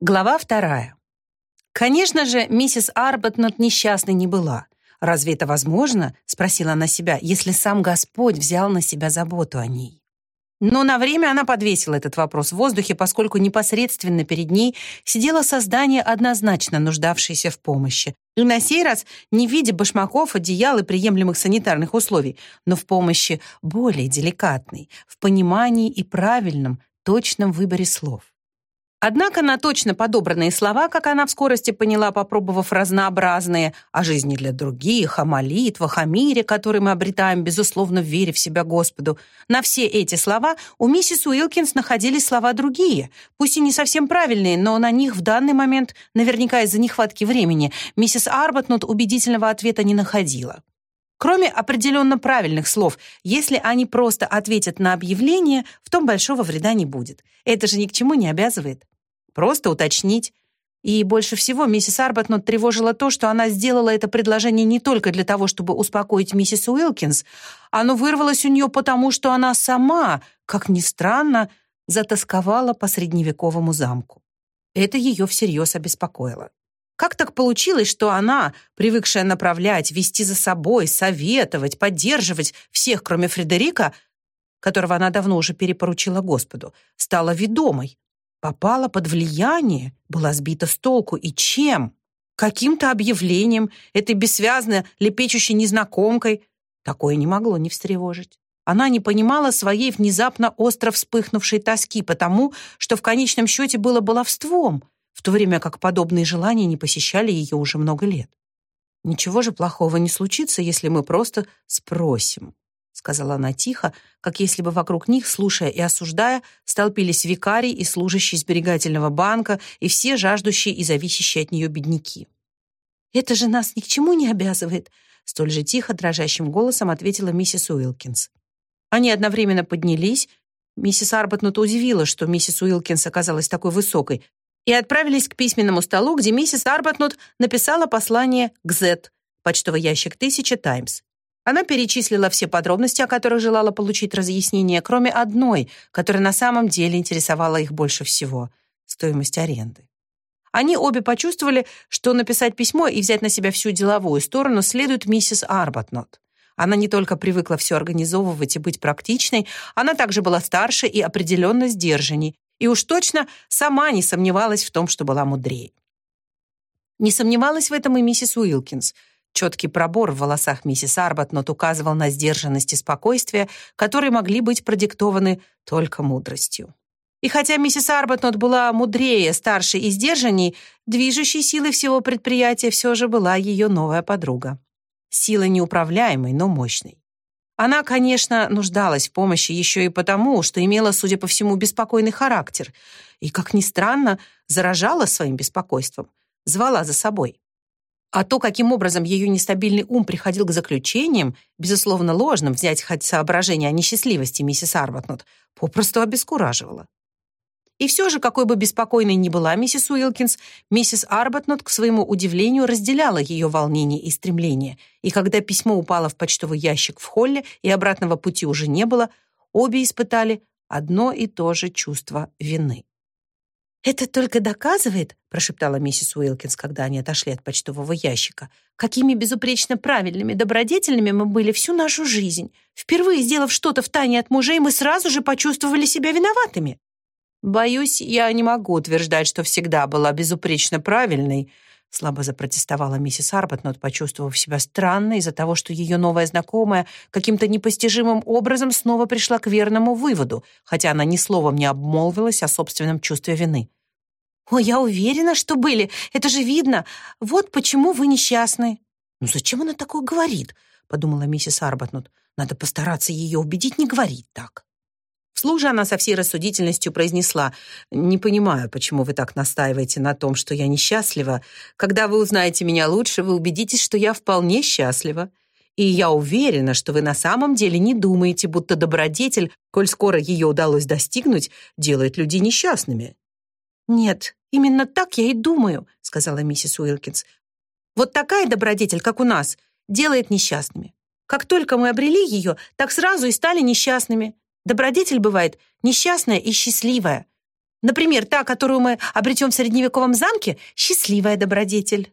Глава вторая. Конечно же, миссис Арбатнот несчастной не была. Разве это возможно, спросила она себя, если сам Господь взял на себя заботу о ней? Но на время она подвесила этот вопрос в воздухе, поскольку непосредственно перед ней сидело создание, однозначно нуждавшееся в помощи. И на сей раз не в виде башмаков, одеял и приемлемых санитарных условий, но в помощи более деликатной, в понимании и правильном, точном выборе слов. Однако на точно подобранные слова, как она в скорости поняла, попробовав разнообразные о жизни для других, о молитвах, о мире, который мы обретаем, безусловно, в вере в себя Господу, на все эти слова у миссис Уилкинс находились слова другие, пусть и не совсем правильные, но на них в данный момент, наверняка из-за нехватки времени, миссис Арбатнот убедительного ответа не находила. Кроме определенно правильных слов, если они просто ответят на объявление, в том большого вреда не будет. Это же ни к чему не обязывает. Просто уточнить. И больше всего миссис Арбатнот тревожила то, что она сделала это предложение не только для того, чтобы успокоить миссис Уилкинс. Оно вырвалось у нее потому, что она сама, как ни странно, затасковала по средневековому замку. Это ее всерьез обеспокоило. Как так получилось, что она, привыкшая направлять, вести за собой, советовать, поддерживать всех, кроме Фредерика, которого она давно уже перепоручила Господу, стала ведомой, попала под влияние, была сбита с толку. И чем? Каким-то объявлением, этой бессвязно лепечущей незнакомкой. Такое не могло не встревожить. Она не понимала своей внезапно остро вспыхнувшей тоски, потому что в конечном счете было баловством, в то время как подобные желания не посещали ее уже много лет. Ничего же плохого не случится, если мы просто спросим сказала она тихо, как если бы вокруг них, слушая и осуждая, столпились викарий и служащий сберегательного банка и все жаждущие и зависящие от нее бедняки. «Это же нас ни к чему не обязывает», столь же тихо, дрожащим голосом ответила миссис Уилкинс. Они одновременно поднялись. Миссис Арбатнут удивила, что миссис Уилкинс оказалась такой высокой, и отправились к письменному столу, где миссис Арбатнут написала послание к Зет, почтовый ящик 1000 Таймс. Она перечислила все подробности, о которых желала получить разъяснение, кроме одной, которая на самом деле интересовала их больше всего — стоимость аренды. Они обе почувствовали, что написать письмо и взять на себя всю деловую сторону следует миссис Арбатнот. Она не только привыкла все организовывать и быть практичной, она также была старше и определенно сдержанней, и уж точно сама не сомневалась в том, что была мудрее. Не сомневалась в этом и миссис Уилкинс — Четкий пробор в волосах миссис Арбатнот указывал на сдержанность и спокойствие, которые могли быть продиктованы только мудростью. И хотя миссис Арбатнот была мудрее, старше и сдержанней, движущей силой всего предприятия все же была ее новая подруга. Сила неуправляемой, но мощной. Она, конечно, нуждалась в помощи еще и потому, что имела, судя по всему, беспокойный характер и, как ни странно, заражала своим беспокойством, звала за собой. А то, каким образом ее нестабильный ум приходил к заключениям, безусловно ложным, взять хоть соображение о несчастливости миссис Арбатнот, попросту обескураживало. И все же, какой бы беспокойной ни была миссис Уилкинс, миссис Арбатнот, к своему удивлению, разделяла ее волнение и стремление, и когда письмо упало в почтовый ящик в холле и обратного пути уже не было, обе испытали одно и то же чувство вины. «Это только доказывает, — прошептала миссис Уилкинс, когда они отошли от почтового ящика, «какими безупречно правильными, добродетельными мы были всю нашу жизнь. Впервые сделав что-то в тайне от мужей, мы сразу же почувствовали себя виноватыми». «Боюсь, я не могу утверждать, что всегда была безупречно правильной», слабо запротестовала миссис Арбатнот, почувствовав себя странно из-за того, что ее новая знакомая каким-то непостижимым образом снова пришла к верному выводу, хотя она ни словом не обмолвилась о собственном чувстве вины. «О, я уверена, что были. Это же видно. Вот почему вы несчастны». «Ну зачем она такое говорит?» — подумала миссис Арбатнут. «Надо постараться ее убедить не говорить так». Вслух же она со всей рассудительностью произнесла, «Не понимаю, почему вы так настаиваете на том, что я несчастлива. Когда вы узнаете меня лучше, вы убедитесь, что я вполне счастлива. И я уверена, что вы на самом деле не думаете, будто добродетель, коль скоро ее удалось достигнуть, делает людей несчастными». «Нет, именно так я и думаю», — сказала миссис Уилкинс. «Вот такая добродетель, как у нас, делает несчастными. Как только мы обрели ее, так сразу и стали несчастными. Добродетель бывает несчастная и счастливая. Например, та, которую мы обретем в средневековом замке, счастливая добродетель.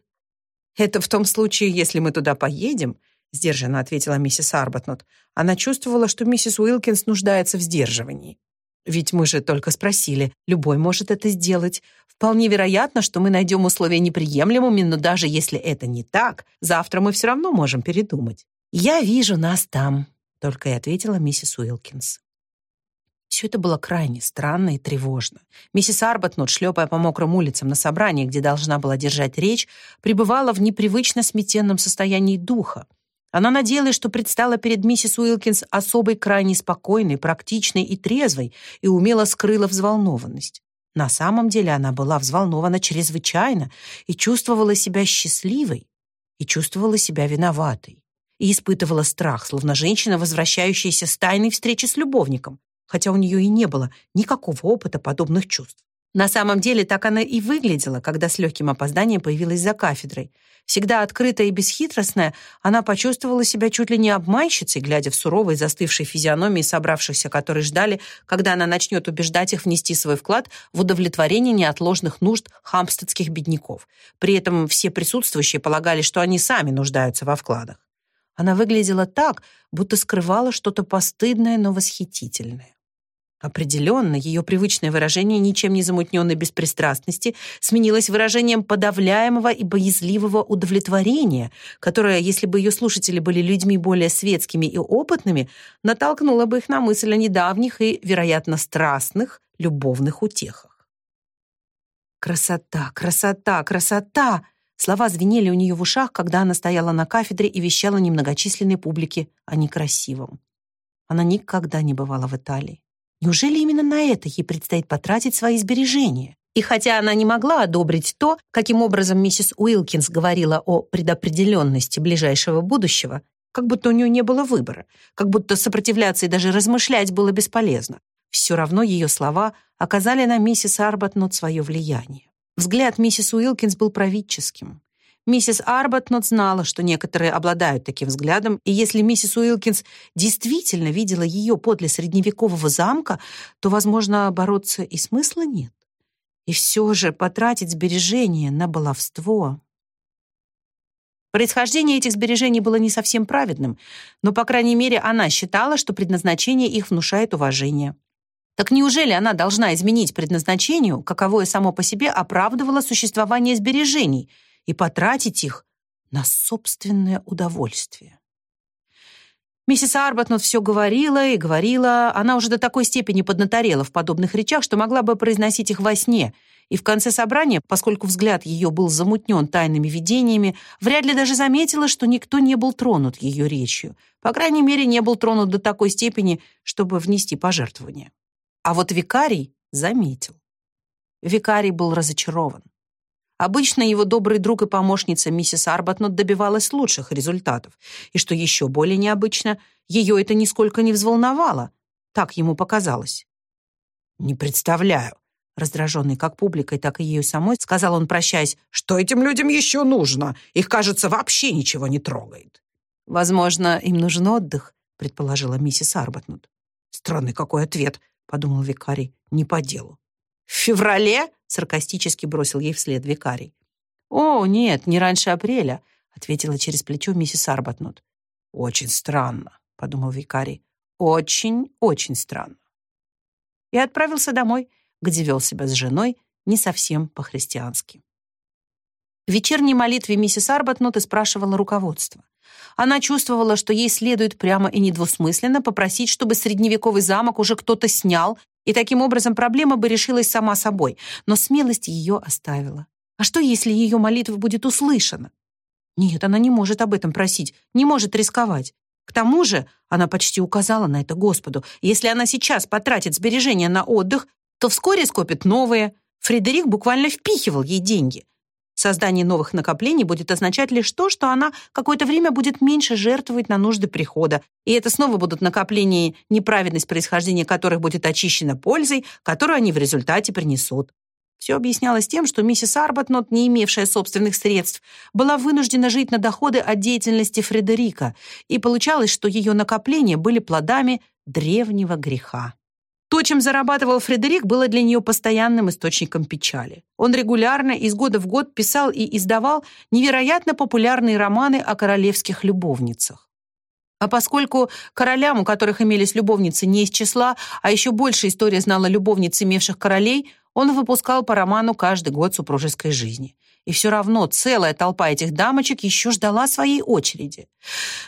Это в том случае, если мы туда поедем, сдержанно ответила миссис Арбатнот. Она чувствовала, что миссис Уилкинс нуждается в сдерживании. Ведь мы же только спросили, любой может это сделать. Вполне вероятно, что мы найдем условия неприемлемыми, но даже если это не так, завтра мы все равно можем передумать. «Я вижу нас там», — только и ответила миссис Уилкинс. Все это было крайне странно и тревожно. Миссис Арбатнот, шлепая по мокрым улицам на собрании, где должна была держать речь, пребывала в непривычно сметенном состоянии духа. Она надеялась, что предстала перед миссис Уилкинс особой крайне спокойной, практичной и трезвой, и умело скрыла взволнованность. На самом деле она была взволнована чрезвычайно и чувствовала себя счастливой, и чувствовала себя виноватой, и испытывала страх, словно женщина, возвращающаяся с тайной встречи с любовником, хотя у нее и не было никакого опыта подобных чувств. На самом деле так она и выглядела, когда с легким опозданием появилась за кафедрой. Всегда открытая и бесхитростная, она почувствовала себя чуть ли не обманщицей, глядя в суровые застывшие физиономии собравшихся, которые ждали, когда она начнет убеждать их внести свой вклад в удовлетворение неотложных нужд хамстедских бедняков. При этом все присутствующие полагали, что они сами нуждаются во вкладах. Она выглядела так, будто скрывала что-то постыдное, но восхитительное. Определенно, ее привычное выражение ничем не замутненной беспристрастности сменилось выражением подавляемого и боязливого удовлетворения, которое, если бы ее слушатели были людьми более светскими и опытными, натолкнуло бы их на мысль о недавних и, вероятно, страстных любовных утехах. «Красота, красота, красота!» Слова звенели у нее в ушах, когда она стояла на кафедре и вещала немногочисленной публике о некрасивом. Она никогда не бывала в Италии. Неужели именно на это ей предстоит потратить свои сбережения? И хотя она не могла одобрить то, каким образом миссис Уилкинс говорила о предопределенности ближайшего будущего, как будто у нее не было выбора, как будто сопротивляться и даже размышлять было бесполезно, все равно ее слова оказали на миссис Арбатнот свое влияние. Взгляд миссис Уилкинс был правительским. Миссис Арбатнот знала, что некоторые обладают таким взглядом, и если миссис Уилкинс действительно видела ее подле средневекового замка, то, возможно, бороться и смысла нет. И все же потратить сбережения на баловство... Происхождение этих сбережений было не совсем праведным, но, по крайней мере, она считала, что предназначение их внушает уважение. Так неужели она должна изменить предназначению, каковое само по себе оправдывало существование сбережений — и потратить их на собственное удовольствие. Миссис Арбатнот все говорила и говорила. Она уже до такой степени поднаторела в подобных речах, что могла бы произносить их во сне. И в конце собрания, поскольку взгляд ее был замутнен тайными видениями, вряд ли даже заметила, что никто не был тронут ее речью. По крайней мере, не был тронут до такой степени, чтобы внести пожертвование. А вот викарий заметил. Викарий был разочарован. Обычно его добрый друг и помощница миссис Арбатнот добивалась лучших результатов. И что еще более необычно, ее это нисколько не взволновало. Так ему показалось. «Не представляю», раздраженный как публикой, так и ею самой, сказал он, прощаясь, «что этим людям еще нужно? Их, кажется, вообще ничего не трогает». «Возможно, им нужен отдых», предположила миссис Арбатнут. «Странный какой ответ», подумал викарий, «не по делу». «В феврале?» — саркастически бросил ей вслед викарий. «О, нет, не раньше апреля», — ответила через плечо миссис Арбатнут. «Очень странно», — подумал викарий. «Очень, очень странно». И отправился домой, где вел себя с женой не совсем по-христиански. В вечерней молитве миссис Арбатнут и спрашивала руководство. Она чувствовала, что ей следует прямо и недвусмысленно попросить, чтобы средневековый замок уже кто-то снял и таким образом проблема бы решилась сама собой, но смелость ее оставила. А что, если ее молитва будет услышана? Нет, она не может об этом просить, не может рисковать. К тому же, она почти указала на это Господу, если она сейчас потратит сбережения на отдых, то вскоре скопит новые. Фредерик буквально впихивал ей деньги. Создание новых накоплений будет означать лишь то, что она какое-то время будет меньше жертвовать на нужды прихода, и это снова будут накопления, неправедность происхождения которых будет очищена пользой, которую они в результате принесут. Все объяснялось тем, что миссис Арбатнот, не имевшая собственных средств, была вынуждена жить на доходы от деятельности Фредерика, и получалось, что ее накопления были плодами древнего греха. То, чем зарабатывал Фредерик, было для нее постоянным источником печали. Он регулярно из года в год писал и издавал невероятно популярные романы о королевских любовницах. А поскольку королям, у которых имелись любовницы, не из числа, а еще больше история знала любовниц, имевших королей, он выпускал по роману каждый год супружеской жизни. И все равно целая толпа этих дамочек еще ждала своей очереди.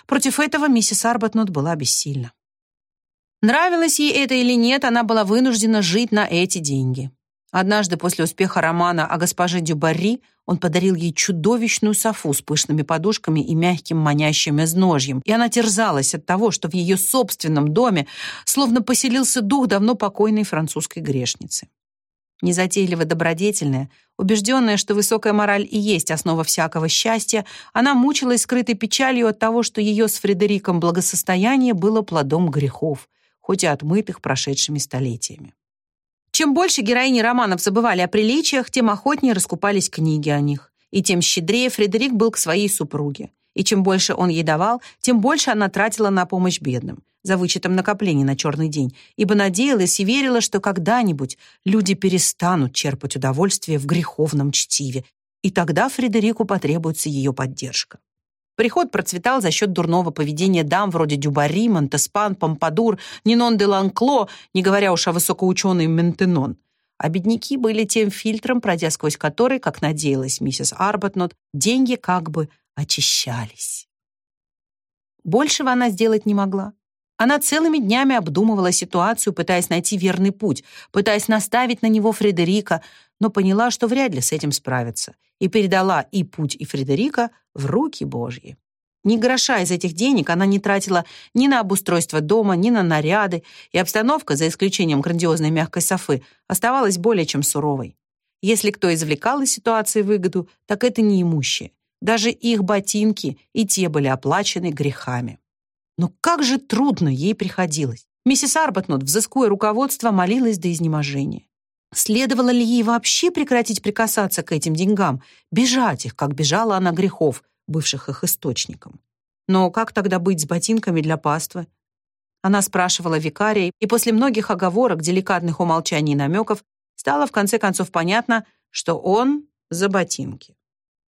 Против этого миссис Арбатнот была бессильна. Нравилось ей это или нет, она была вынуждена жить на эти деньги. Однажды после успеха романа о госпоже Дюбарри он подарил ей чудовищную софу с пышными подушками и мягким манящим изножьем, и она терзалась от того, что в ее собственном доме словно поселился дух давно покойной французской грешницы. Незатейливо добродетельная, убежденная, что высокая мораль и есть основа всякого счастья, она мучилась скрытой печалью от того, что ее с Фредериком благосостояние было плодом грехов, хоть и отмытых прошедшими столетиями. Чем больше героини романов забывали о приличиях, тем охотнее раскупались книги о них, и тем щедрее Фредерик был к своей супруге. И чем больше он ей давал, тем больше она тратила на помощь бедным, за вычетом накоплений на черный день, ибо надеялась и верила, что когда-нибудь люди перестанут черпать удовольствие в греховном чтиве, и тогда Фредерику потребуется ее поддержка. Приход процветал за счет дурного поведения дам вроде Дюбари, Монтеспан, Помпадур, Нинон де Ланкло, не говоря уж о высокоученой Ментенон. А бедняки были тем фильтром, пройдя сквозь который, как надеялась миссис Арбатнот, деньги как бы очищались. Большего она сделать не могла. Она целыми днями обдумывала ситуацию, пытаясь найти верный путь, пытаясь наставить на него Фредерика, но поняла, что вряд ли с этим справится, и передала и путь, и Фредерика в руки Божьи. Ни гроша из этих денег она не тратила ни на обустройство дома, ни на наряды, и обстановка, за исключением грандиозной мягкой софы, оставалась более чем суровой. Если кто извлекал из ситуации выгоду, так это неимущие. Даже их ботинки и те были оплачены грехами. Но как же трудно ей приходилось. Миссис Арбатнот, взыскуя руководство, молилась до изнеможения. Следовало ли ей вообще прекратить прикасаться к этим деньгам, бежать их, как бежала она грехов, бывших их источником? Но как тогда быть с ботинками для паствы? Она спрашивала викария, и после многих оговорок, деликатных умолчаний и намеков стало в конце концов понятно, что он за ботинки.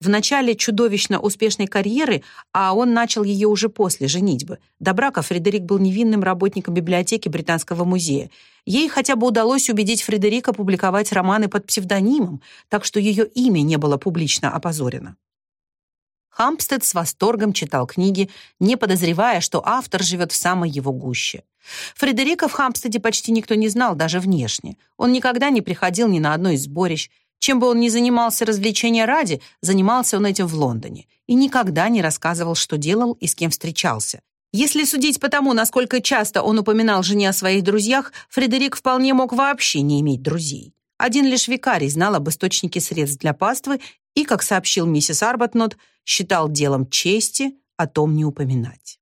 В начале чудовищно успешной карьеры, а он начал ее уже после женитьбы. До брака Фредерик был невинным работником библиотеки Британского музея. Ей хотя бы удалось убедить Фредерика публиковать романы под псевдонимом, так что ее имя не было публично опозорено. Хампстед с восторгом читал книги, не подозревая, что автор живет в самой его гуще. Фредерика в Хампстеде почти никто не знал, даже внешне. Он никогда не приходил ни на одно из сборищ. Чем бы он ни занимался развлечения ради, занимался он этим в Лондоне и никогда не рассказывал, что делал и с кем встречался. Если судить по тому, насколько часто он упоминал жене о своих друзьях, Фредерик вполне мог вообще не иметь друзей. Один лишь викарий знал об источнике средств для паствы и, как сообщил миссис Арбатнот, считал делом чести о том не упоминать.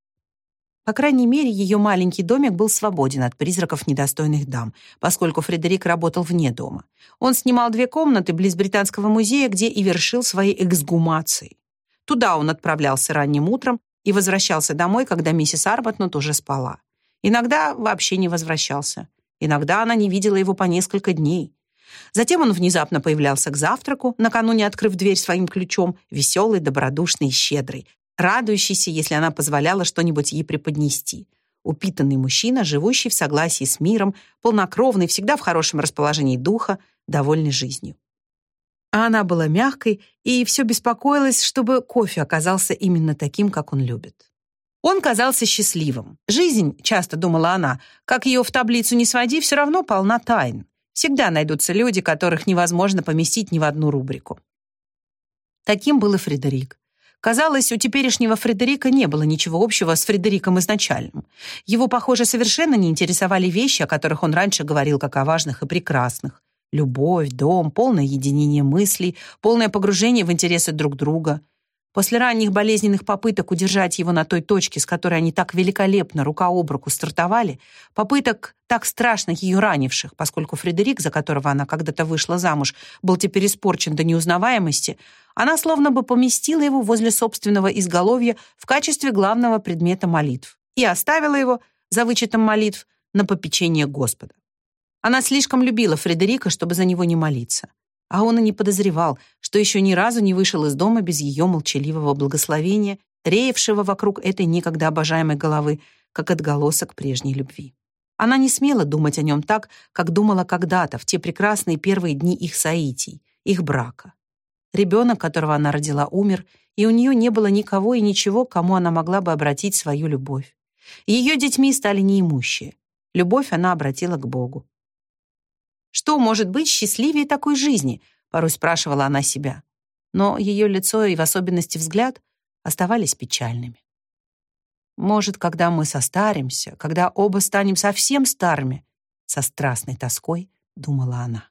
По крайней мере, ее маленький домик был свободен от призраков недостойных дам, поскольку Фредерик работал вне дома. Он снимал две комнаты близ Британского музея, где и вершил свои эксгумации. Туда он отправлялся ранним утром и возвращался домой, когда миссис Арбатнут уже спала. Иногда вообще не возвращался. Иногда она не видела его по несколько дней. Затем он внезапно появлялся к завтраку, накануне открыв дверь своим ключом, веселый, добродушный и щедрый, радующийся, если она позволяла что-нибудь ей преподнести. Упитанный мужчина, живущий в согласии с миром, полнокровный, всегда в хорошем расположении духа, довольный жизнью. А она была мягкой и все беспокоилась, чтобы кофе оказался именно таким, как он любит. Он казался счастливым. Жизнь, часто думала она, как ее в таблицу не своди, все равно полна тайн. Всегда найдутся люди, которых невозможно поместить ни в одну рубрику. Таким был и Фредерик. Казалось, у теперешнего Фредерика не было ничего общего с Фредериком изначальным. Его, похоже, совершенно не интересовали вещи, о которых он раньше говорил как о важных и прекрасных. Любовь, дом, полное единение мыслей, полное погружение в интересы друг друга — После ранних болезненных попыток удержать его на той точке, с которой они так великолепно рука об руку стартовали, попыток так страшно ее ранивших, поскольку Фредерик, за которого она когда-то вышла замуж, был теперь испорчен до неузнаваемости, она словно бы поместила его возле собственного изголовья в качестве главного предмета молитв и оставила его, за вычетом молитв, на попечение Господа. Она слишком любила Фредерика, чтобы за него не молиться. А он и не подозревал, что еще ни разу не вышел из дома без ее молчаливого благословения, реевшего вокруг этой никогда обожаемой головы, как отголосок прежней любви. Она не смела думать о нем так, как думала когда-то, в те прекрасные первые дни их соитий, их брака. Ребенок, которого она родила, умер, и у нее не было никого и ничего, кому она могла бы обратить свою любовь. Ее детьми стали неимущие. Любовь она обратила к Богу. Что может быть счастливее такой жизни? Порой спрашивала она себя. Но ее лицо и в особенности взгляд оставались печальными. Может, когда мы состаримся, когда оба станем совсем старыми, со страстной тоской думала она.